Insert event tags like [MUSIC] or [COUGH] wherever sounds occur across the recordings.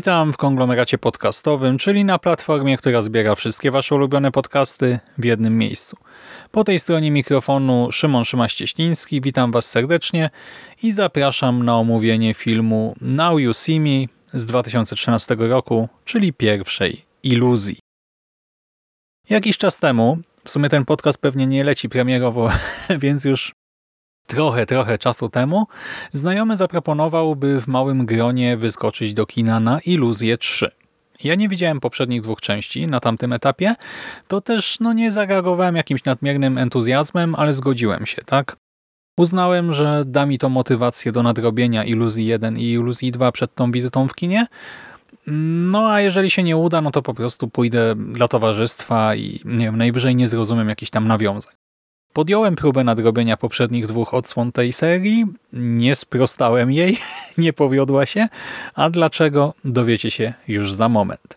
Witam w konglomeracie podcastowym, czyli na platformie, która zbiera wszystkie Wasze ulubione podcasty w jednym miejscu. Po tej stronie mikrofonu Szymon Szymaś-Cieśliński, witam Was serdecznie i zapraszam na omówienie filmu Now You See Me z 2013 roku, czyli pierwszej iluzji. Jakiś czas temu, w sumie ten podcast pewnie nie leci premierowo, [LAUGHS] więc już trochę, trochę czasu temu, znajomy zaproponował, by w małym gronie wyskoczyć do kina na Iluzję 3. Ja nie widziałem poprzednich dwóch części na tamtym etapie, to też no, nie zareagowałem jakimś nadmiernym entuzjazmem, ale zgodziłem się, tak? Uznałem, że da mi to motywację do nadrobienia Iluzji 1 i Iluzji 2 przed tą wizytą w kinie, no a jeżeli się nie uda, no to po prostu pójdę dla towarzystwa i nie wiem, najwyżej nie zrozumiem jakichś tam nawiązań. Podjąłem próbę nadrobienia poprzednich dwóch odsłon tej serii, nie sprostałem jej, [LAUGHS] nie powiodła się, a dlaczego dowiecie się już za moment.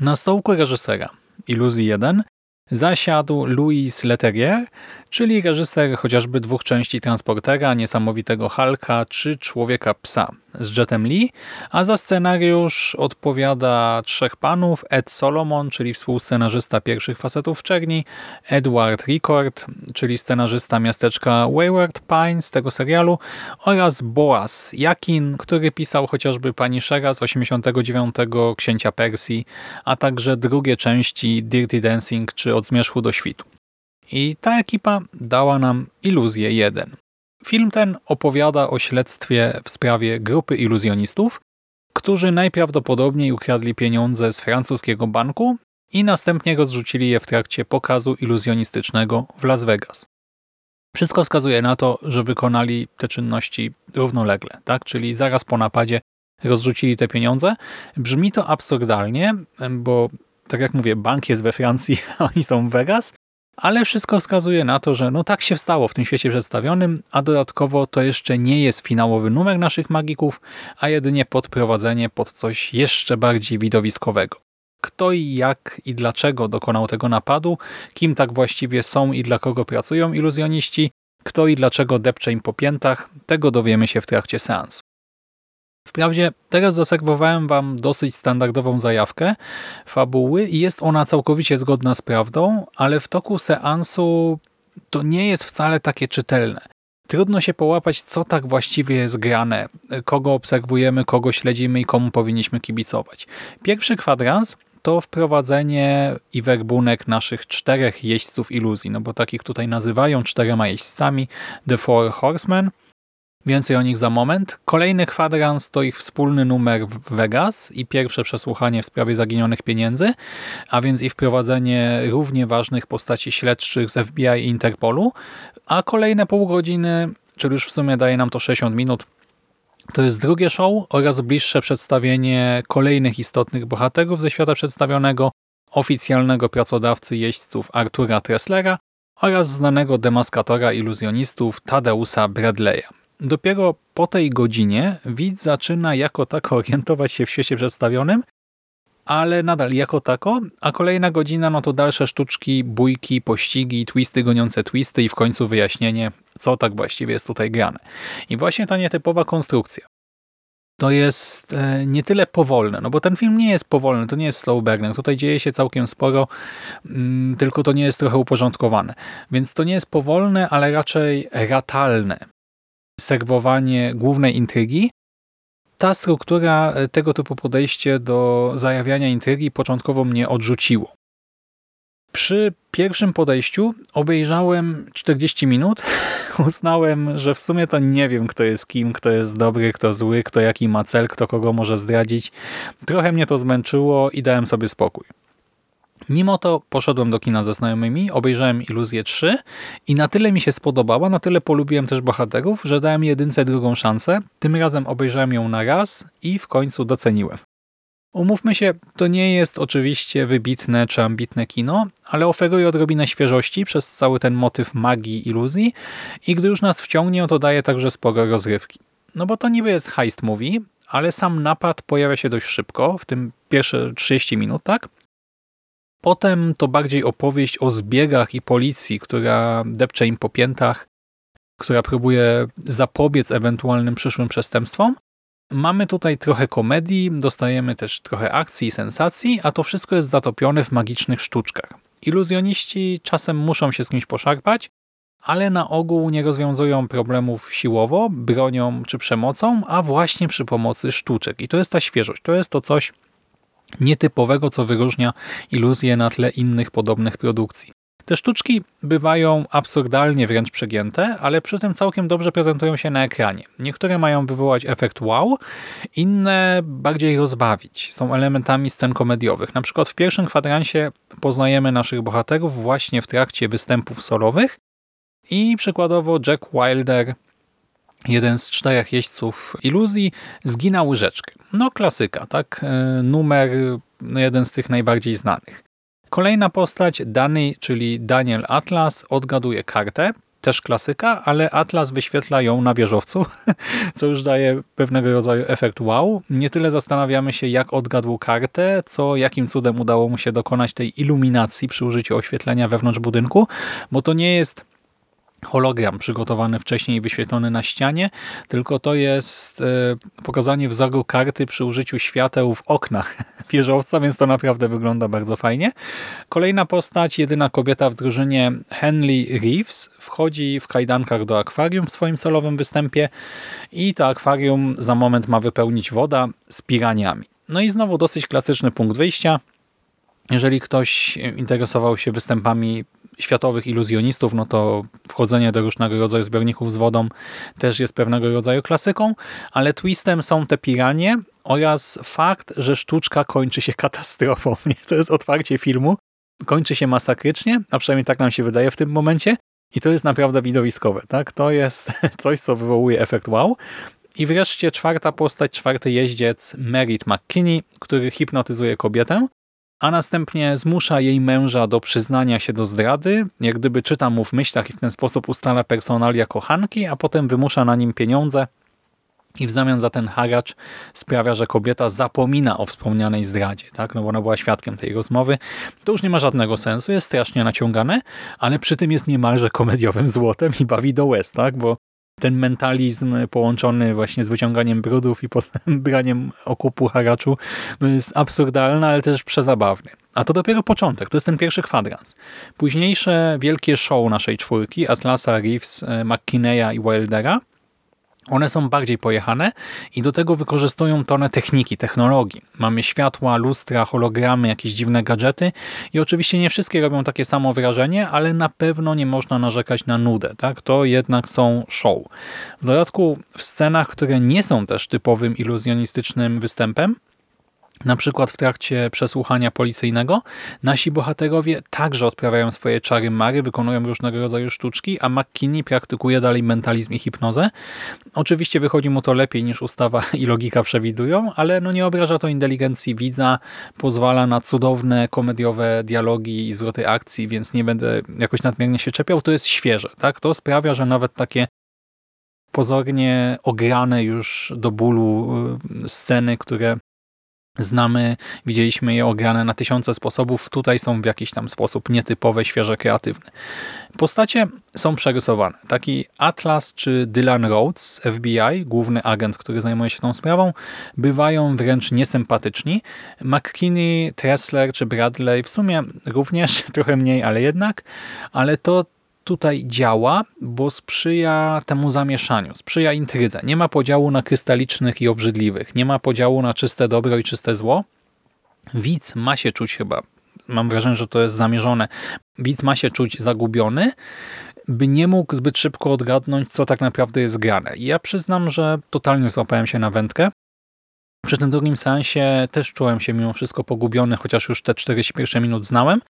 Na stołku reżysera Iluzji 1 zasiadł Louis Leterrier, czyli reżyser chociażby dwóch części Transportera, Niesamowitego Halka czy Człowieka Psa z Jetem Lee, a za scenariusz odpowiada trzech panów, Ed Solomon, czyli współscenarzysta pierwszych facetów w Czerni, Edward Ricord, czyli scenarzysta miasteczka Wayward Pine z tego serialu oraz Boaz Jakin, który pisał chociażby Pani Shera z 89 Księcia Persji, a także drugie części Dirty Dancing czy Od Zmierzchu do Świtu. I ta ekipa dała nam Iluzję 1. Film ten opowiada o śledztwie w sprawie grupy iluzjonistów, którzy najprawdopodobniej ukradli pieniądze z francuskiego banku i następnie rozrzucili je w trakcie pokazu iluzjonistycznego w Las Vegas. Wszystko wskazuje na to, że wykonali te czynności równolegle, tak? czyli zaraz po napadzie rozrzucili te pieniądze. Brzmi to absurdalnie, bo tak jak mówię, bank jest we Francji, [LAUGHS] a oni są w Vegas, ale wszystko wskazuje na to, że no tak się stało w tym świecie przedstawionym, a dodatkowo to jeszcze nie jest finałowy numer naszych magików, a jedynie podprowadzenie pod coś jeszcze bardziej widowiskowego. Kto i jak i dlaczego dokonał tego napadu, kim tak właściwie są i dla kogo pracują iluzjoniści, kto i dlaczego depcze im po piętach, tego dowiemy się w trakcie seansu. Wprawdzie teraz zaserwowałem Wam dosyć standardową zajawkę fabuły i jest ona całkowicie zgodna z prawdą, ale w toku seansu to nie jest wcale takie czytelne. Trudno się połapać, co tak właściwie jest grane, kogo obserwujemy, kogo śledzimy i komu powinniśmy kibicować. Pierwszy kwadrans to wprowadzenie i werbunek naszych czterech jeźdźców iluzji, no bo takich tutaj nazywają czterema jeźdźcami The Four Horsemen – Więcej o nich za moment. Kolejny kwadrans to ich wspólny numer w Vegas i pierwsze przesłuchanie w sprawie zaginionych pieniędzy, a więc i wprowadzenie równie ważnych postaci śledczych z FBI i Interpolu, a kolejne pół godziny, czyli już w sumie daje nam to 60 minut, to jest drugie show oraz bliższe przedstawienie kolejnych istotnych bohaterów ze świata przedstawionego, oficjalnego pracodawcy jeźdźców Artura Tresslera oraz znanego demaskatora iluzjonistów Tadeusa Bradley'a. Dopiero po tej godzinie widz zaczyna jako tako orientować się w świecie przedstawionym, ale nadal jako tako, a kolejna godzina no to dalsze sztuczki, bójki, pościgi, twisty goniące twisty i w końcu wyjaśnienie, co tak właściwie jest tutaj grane. I właśnie ta nietypowa konstrukcja. To jest e, nie tyle powolne, no bo ten film nie jest powolny, to nie jest slow burner, tutaj dzieje się całkiem sporo, mm, tylko to nie jest trochę uporządkowane. Więc to nie jest powolne, ale raczej ratalne serwowanie głównej intrygi, ta struktura, e, tego typu podejście do zajawiania intrygi początkowo mnie odrzuciło. Przy pierwszym podejściu obejrzałem 40 minut, [LAUGHS] uznałem, że w sumie to nie wiem, kto jest kim, kto jest dobry, kto zły, kto jaki ma cel, kto kogo może zdradzić. Trochę mnie to zmęczyło i dałem sobie spokój. Mimo to poszedłem do kina ze znajomymi, obejrzałem Iluzję 3 i na tyle mi się spodobała, na tyle polubiłem też bohaterów, że dałem jedynce drugą szansę. Tym razem obejrzałem ją na raz i w końcu doceniłem. Umówmy się, to nie jest oczywiście wybitne czy ambitne kino, ale oferuje odrobinę świeżości przez cały ten motyw magii, iluzji i gdy już nas wciągnie, to daje także sporo rozrywki. No bo to niby jest heist movie, ale sam napad pojawia się dość szybko, w tym pierwsze 30 minut, tak? Potem to bardziej opowieść o zbiegach i policji, która depcze im po piętach, która próbuje zapobiec ewentualnym przyszłym przestępstwom. Mamy tutaj trochę komedii, dostajemy też trochę akcji i sensacji, a to wszystko jest zatopione w magicznych sztuczkach. Iluzjoniści czasem muszą się z kimś poszarpać, ale na ogół nie rozwiązują problemów siłowo, bronią czy przemocą, a właśnie przy pomocy sztuczek. I to jest ta świeżość, to jest to coś nietypowego, co wyróżnia iluzję na tle innych podobnych produkcji. Te sztuczki bywają absurdalnie wręcz przegięte, ale przy tym całkiem dobrze prezentują się na ekranie. Niektóre mają wywołać efekt wow, inne bardziej rozbawić. Są elementami scen komediowych. Na przykład w pierwszym kwadransie poznajemy naszych bohaterów właśnie w trakcie występów solowych i przykładowo Jack Wilder jeden z czterech jeźdźców iluzji zgina łyżeczkę. No klasyka, tak? E, numer no jeden z tych najbardziej znanych. Kolejna postać, Danny, czyli Daniel Atlas, odgaduje kartę, też klasyka, ale Atlas wyświetla ją na wieżowcu, [LAUGHS] co już daje pewnego rodzaju efekt wow. Nie tyle zastanawiamy się, jak odgadł kartę, co jakim cudem udało mu się dokonać tej iluminacji przy użyciu oświetlenia wewnątrz budynku, bo to nie jest hologram przygotowany wcześniej i wyświetlony na ścianie, tylko to jest e, pokazanie wzoru karty przy użyciu świateł w oknach [LAUGHS] wieżowca, więc to naprawdę wygląda bardzo fajnie. Kolejna postać, jedyna kobieta w drużynie Henley Reeves, wchodzi w kajdankach do akwarium w swoim solowym występie i to akwarium za moment ma wypełnić woda z piraniami. No i znowu dosyć klasyczny punkt wyjścia. Jeżeli ktoś interesował się występami światowych iluzjonistów, no to wchodzenie do różnego rodzaju zbiorników z wodą też jest pewnego rodzaju klasyką, ale twistem są te piranie oraz fakt, że sztuczka kończy się katastrofą. [LAUGHS] To jest otwarcie filmu, kończy się masakrycznie, a przynajmniej tak nam się wydaje w tym momencie i to jest naprawdę widowiskowe. Tak? To jest [LAUGHS] coś, co wywołuje efekt wow. I wreszcie czwarta postać, czwarty jeździec, Merit McKinney, który hipnotyzuje kobietę a następnie zmusza jej męża do przyznania się do zdrady, jak gdyby czyta mu w myślach i w ten sposób ustala personalia kochanki, a potem wymusza na nim pieniądze i w zamian za ten haracz sprawia, że kobieta zapomina o wspomnianej zdradzie, tak? no bo ona była świadkiem tej rozmowy. To już nie ma żadnego sensu, jest strasznie naciągane, ale przy tym jest niemalże komediowym złotem i bawi do łez, tak? bo ten mentalizm połączony właśnie z wyciąganiem brudów i [LAUGHS] potem braniem okupu haraczu no jest absurdalny, ale też przezabawny. A to dopiero początek, to jest ten pierwszy kwadrans. Późniejsze wielkie show naszej czwórki, Atlasa, Reeves, McKinneya i Wildera, one są bardziej pojechane i do tego wykorzystują tonę techniki, technologii. Mamy światła, lustra, hologramy, jakieś dziwne gadżety i oczywiście nie wszystkie robią takie samo wrażenie, ale na pewno nie można narzekać na nudę. Tak? To jednak są show. W dodatku w scenach, które nie są też typowym iluzjonistycznym występem, na przykład w trakcie przesłuchania policyjnego nasi bohaterowie także odprawiają swoje czary mary, wykonują różnego rodzaju sztuczki, a McKinney praktykuje dalej mentalizm i hipnozę. Oczywiście wychodzi mu to lepiej niż ustawa [LAUGHS] i logika przewidują, ale no nie obraża to inteligencji widza, pozwala na cudowne komediowe dialogi i zwroty akcji, więc nie będę jakoś nadmiernie się czepiał. To jest świeże, tak? To sprawia, że nawet takie pozornie ograne już do bólu y, sceny, które znamy, widzieliśmy je ograne na tysiące sposobów, tutaj są w jakiś tam sposób nietypowe, świeże, kreatywne. Postacie są przerysowane. Taki Atlas czy Dylan Rhodes FBI, główny agent, który zajmuje się tą sprawą, bywają wręcz niesympatyczni. McKinney, Tressler czy Bradley w sumie również, [LAUGHS] trochę mniej, ale jednak, ale to tutaj działa, bo sprzyja temu zamieszaniu, sprzyja intrydze. Nie ma podziału na krystalicznych i obrzydliwych, nie ma podziału na czyste dobro i czyste zło. Widz ma się czuć chyba, mam wrażenie, że to jest zamierzone, widz ma się czuć zagubiony, by nie mógł zbyt szybko odgadnąć, co tak naprawdę jest grane. I ja przyznam, że totalnie złapałem się na wędkę. Przy tym drugim seansie też czułem się mimo wszystko pogubiony, chociaż już te 41 minut znałem.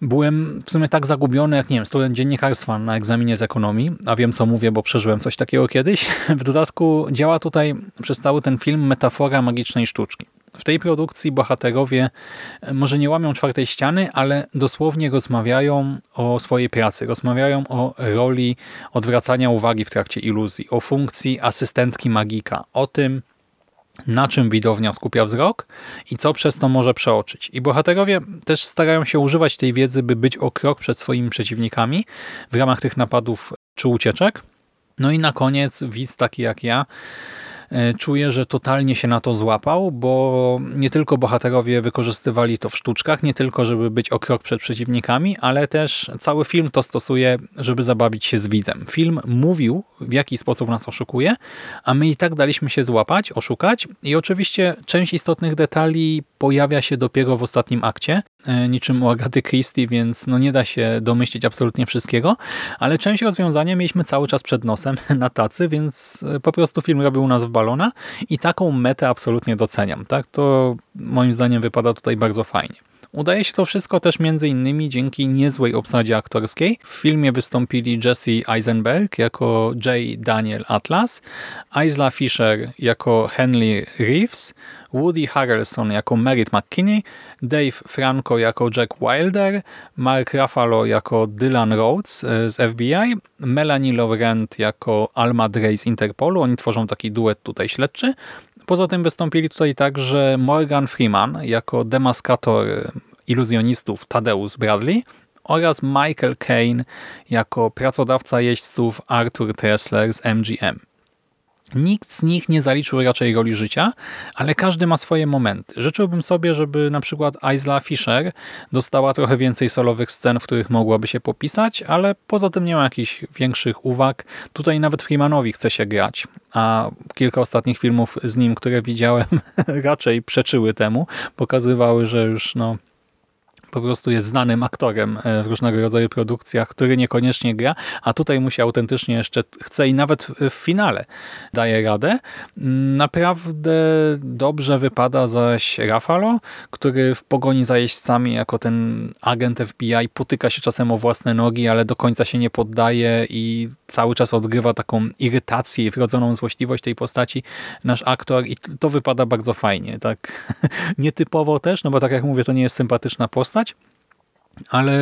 Byłem w sumie tak zagubiony, jak nie wiem, student dziennikarstwa na egzaminie z ekonomii, a wiem co mówię, bo przeżyłem coś takiego kiedyś. [LAUGHS] W dodatku działa tutaj przez cały ten film metafora magicznej sztuczki. W tej produkcji bohaterowie e, może nie łamią czwartej ściany, ale dosłownie rozmawiają o swojej pracy, rozmawiają o roli odwracania uwagi w trakcie iluzji, o funkcji asystentki magika, o tym, na czym widownia skupia wzrok i co przez to może przeoczyć. I bohaterowie też starają się używać tej wiedzy, by być o krok przed swoimi przeciwnikami w ramach tych napadów czy ucieczek. No i na koniec widz taki jak ja czuję, że totalnie się na to złapał, bo nie tylko bohaterowie wykorzystywali to w sztuczkach, nie tylko, żeby być o krok przed przeciwnikami, ale też cały film to stosuje, żeby zabawić się z widzem. Film mówił, w jaki sposób nas oszukuje, a my i tak daliśmy się złapać, oszukać i oczywiście część istotnych detali pojawia się dopiero w ostatnim akcie, e, niczym u Agaty Christie, więc no nie da się domyślić absolutnie wszystkiego, ale część rozwiązania mieliśmy cały czas przed nosem [LAUGHS] na tacy, więc e, po prostu film robił nas w i taką metę absolutnie doceniam. Tak? To moim zdaniem wypada tutaj bardzo fajnie. Udaje się to wszystko też między innymi dzięki niezłej obsadzie aktorskiej. W filmie wystąpili Jesse Eisenberg jako J. Daniel Atlas, Isla Fisher jako Henry Reeves, Woody Harrelson jako Merritt McKinney, Dave Franco jako Jack Wilder, Mark Ruffalo jako Dylan Rhodes e, z FBI, Melanie Laurent jako Alma Dre z Interpolu. Oni tworzą taki duet tutaj śledczy. Poza tym wystąpili tutaj także Morgan Freeman jako demaskator iluzjonistów Tadeusz Bradley oraz Michael Caine jako pracodawca jeźdźców Arthur Tressler z MGM. Nikt z nich nie zaliczył raczej roli życia, ale każdy ma swoje momenty. Życzyłbym sobie, żeby na przykład Isla Fisher dostała trochę więcej solowych scen, w których mogłaby się popisać, ale poza tym nie ma jakichś większych uwag. Tutaj nawet Freemanowi chce się grać, a kilka ostatnich filmów z nim, które widziałem, [LAUGHS] raczej przeczyły temu. Pokazywały, że już no, po prostu jest znanym aktorem e, w różnego rodzaju produkcjach, który niekoniecznie gra, a tutaj mu się autentycznie jeszcze chce i nawet w finale daje radę. Naprawdę dobrze wypada zaś Rafalo, który w pogoni za jeźdźcami jako ten agent FBI potyka się czasem o własne nogi, ale do końca się nie poddaje i cały czas odgrywa taką irytację i wrodzoną złośliwość tej postaci nasz aktor i to wypada bardzo fajnie. Tak [LAUGHS] nietypowo też, no bo tak jak mówię, to nie jest sympatyczna postać, ale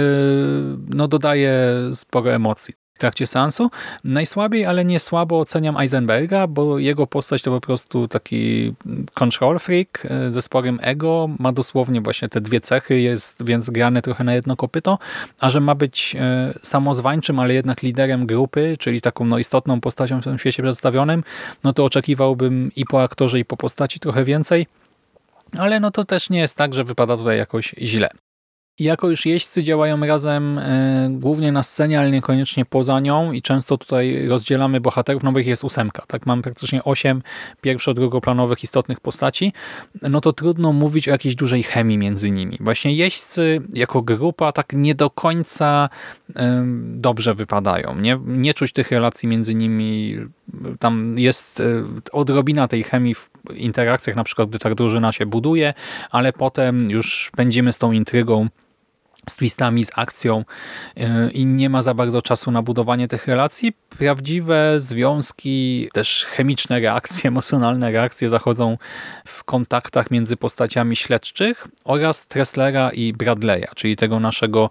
no dodaje sporo emocji w trakcie seansu. Najsłabiej, ale nie słabo oceniam Eisenberga, bo jego postać to po prostu taki control freak e, ze sporym ego. Ma dosłownie właśnie te dwie cechy, jest więc grany trochę na jedno kopyto, a że ma być e, samozwańczym, ale jednak liderem grupy, czyli taką no, istotną postacią w tym świecie przedstawionym, no to oczekiwałbym i po aktorze, i po postaci trochę więcej. Ale no to też nie jest tak, że wypada tutaj jakoś źle jako już jeźdźcy działają razem e, głównie na scenie, ale niekoniecznie poza nią i często tutaj rozdzielamy bohaterów, no bo ich jest ósemka, tak? Mam praktycznie osiem pierwszo-drugoplanowych istotnych postaci, no to trudno mówić o jakiejś dużej chemii między nimi. Właśnie jeźdźcy jako grupa tak nie do końca dobrze wypadają. Nie, nie czuć tych relacji między nimi. Tam jest e, odrobina tej chemii w interakcjach, na przykład gdy ta drużyna się buduje, ale potem już pędzimy z tą intrygą z twistami, z akcją e, i nie ma za bardzo czasu na budowanie tych relacji. Prawdziwe związki, też chemiczne reakcje, [LAUGHS] emocjonalne reakcje zachodzą w kontaktach między postaciami śledczych oraz Tresslera i Bradley'a, czyli tego naszego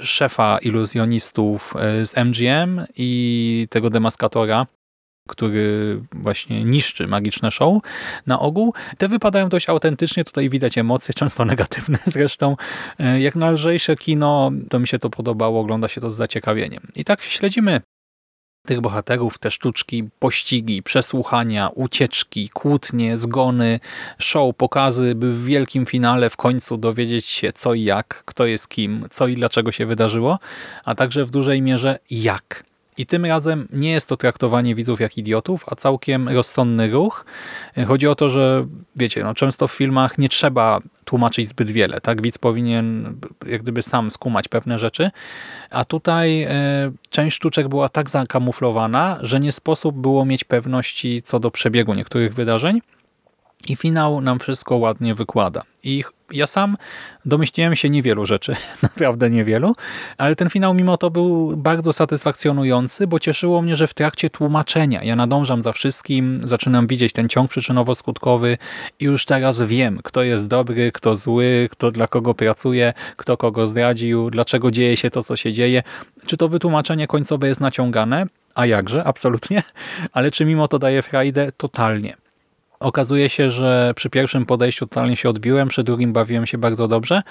szefa iluzjonistów e, z MGM i tego demaskatora, który właśnie niszczy magiczne show na ogół. Te wypadają dość autentycznie, tutaj widać emocje, często negatywne [LAUGHS] zresztą. E, jak na lżejsze kino, to mi się to podobało, ogląda się to z zaciekawieniem. I tak śledzimy tych bohaterów, te sztuczki, pościgi, przesłuchania, ucieczki, kłótnie, zgony, show, pokazy, by w wielkim finale w końcu dowiedzieć się co i jak, kto jest kim, co i dlaczego się wydarzyło, a także w dużej mierze jak i tym razem nie jest to traktowanie widzów jak idiotów, a całkiem rozsądny ruch. Chodzi o to, że wiecie, no często w filmach nie trzeba tłumaczyć zbyt wiele. Tak, widz powinien jak gdyby sam skumać pewne rzeczy, a tutaj e, część sztuczek była tak zakamuflowana, że nie sposób było mieć pewności co do przebiegu niektórych wydarzeń. I finał nam wszystko ładnie wykłada. I ja sam domyśliłem się niewielu rzeczy, [LAUGHS] naprawdę niewielu, ale ten finał mimo to był bardzo satysfakcjonujący, bo cieszyło mnie, że w trakcie tłumaczenia ja nadążam za wszystkim, zaczynam widzieć ten ciąg przyczynowo-skutkowy i już teraz wiem, kto jest dobry, kto zły, kto dla kogo pracuje, kto kogo zdradził, dlaczego dzieje się to, co się dzieje. Czy to wytłumaczenie końcowe jest naciągane? A jakże, absolutnie. [LAUGHS] Ale czy mimo to daje frajdę? Totalnie. Okazuje się, że przy pierwszym podejściu totalnie się odbiłem, przy drugim bawiłem się bardzo dobrze.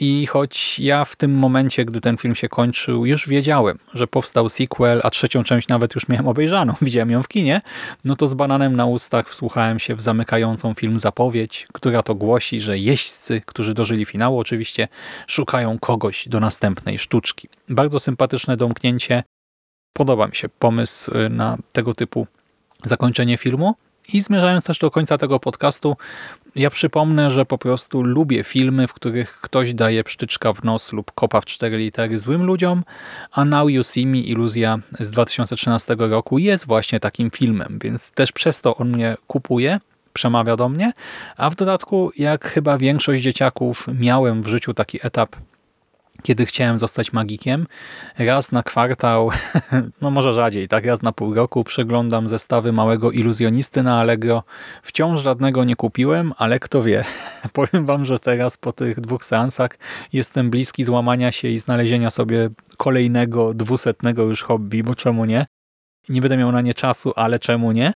I choć ja w tym momencie, gdy ten film się kończył, już wiedziałem, że powstał sequel, a trzecią część nawet już miałem obejrzaną, [LAUGHS] widziałem ją w kinie, no to z bananem na ustach wsłuchałem się w zamykającą film zapowiedź, która to głosi, że jeźdźcy, którzy dożyli finału oczywiście, szukają kogoś do następnej sztuczki. Bardzo sympatyczne domknięcie. Podoba mi się pomysł y, na tego typu zakończenie filmu. I zmierzając też do końca tego podcastu, ja przypomnę, że po prostu lubię filmy, w których ktoś daje psztyczka w nos lub kopa w cztery litery złym ludziom, a Now You See Me, iluzja z 2013 roku jest właśnie takim filmem, więc też przez to on mnie kupuje, przemawia do mnie, a w dodatku, jak chyba większość dzieciaków, miałem w życiu taki etap kiedy chciałem zostać magikiem. Raz na kwartał, [LAUGHS] no może rzadziej, tak raz na pół roku przeglądam zestawy małego iluzjonisty na Allegro. Wciąż żadnego nie kupiłem, ale kto wie. [LAUGHS] Powiem wam, że teraz po tych dwóch seansach jestem bliski złamania się i znalezienia sobie kolejnego, dwusetnego już hobby, bo czemu nie? Nie będę miał na nie czasu, ale czemu nie?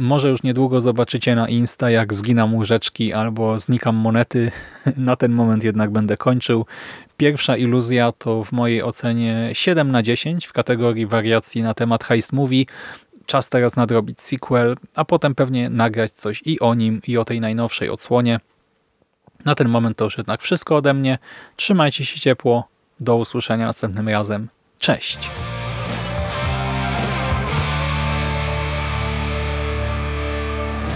Może już niedługo zobaczycie na Insta, jak zginam łyżeczki albo znikam monety. [LAUGHS] Na ten moment jednak będę kończył. Pierwsza iluzja to w mojej ocenie 7 na 10 w kategorii wariacji na temat Heist Movie. Czas teraz nadrobić sequel, a potem pewnie nagrać coś i o nim, i o tej najnowszej odsłonie. Na ten moment to już jednak wszystko ode mnie. Trzymajcie się ciepło. Do usłyszenia następnym razem. Cześć!